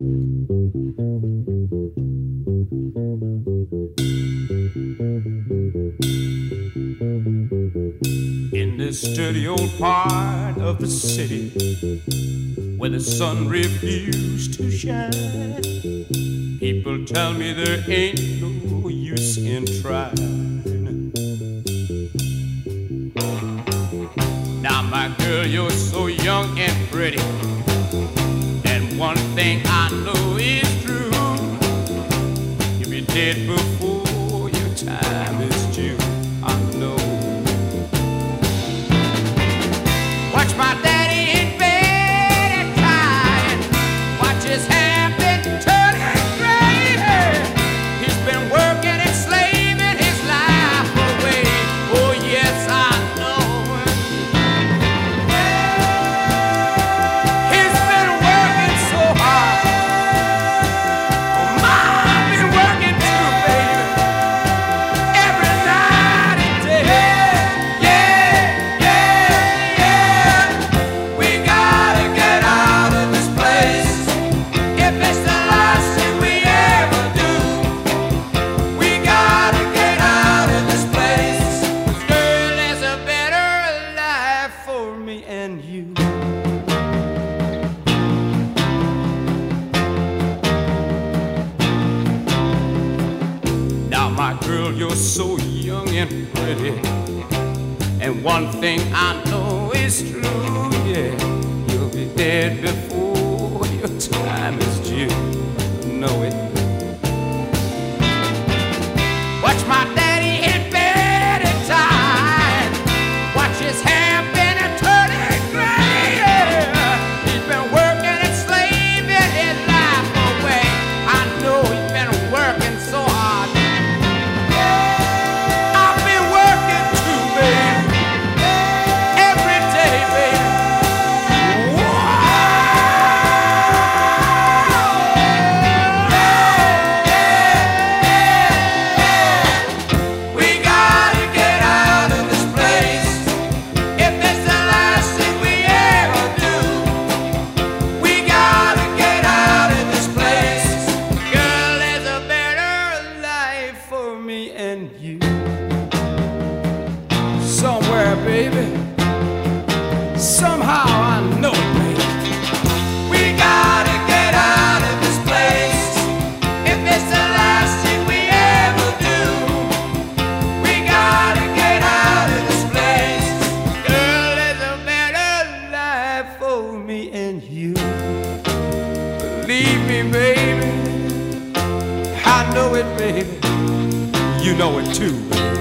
In this dirty old part of the city where the sun refused to shine, people tell me there ain't no use in trying. Now, my girl, you're so young and pretty, you'll before you're so young and pretty. And one thing I know is true, yeah. You'll be dead before baby. Somehow I know it, baby. We gotta get out of this place. If it's the last thing we ever do, we gotta get out of this place. There's a better life for me and you. Believe me, baby. I know it, baby. You know it too.